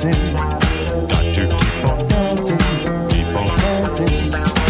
dancing. Got to keep on dancing, keep on dancing.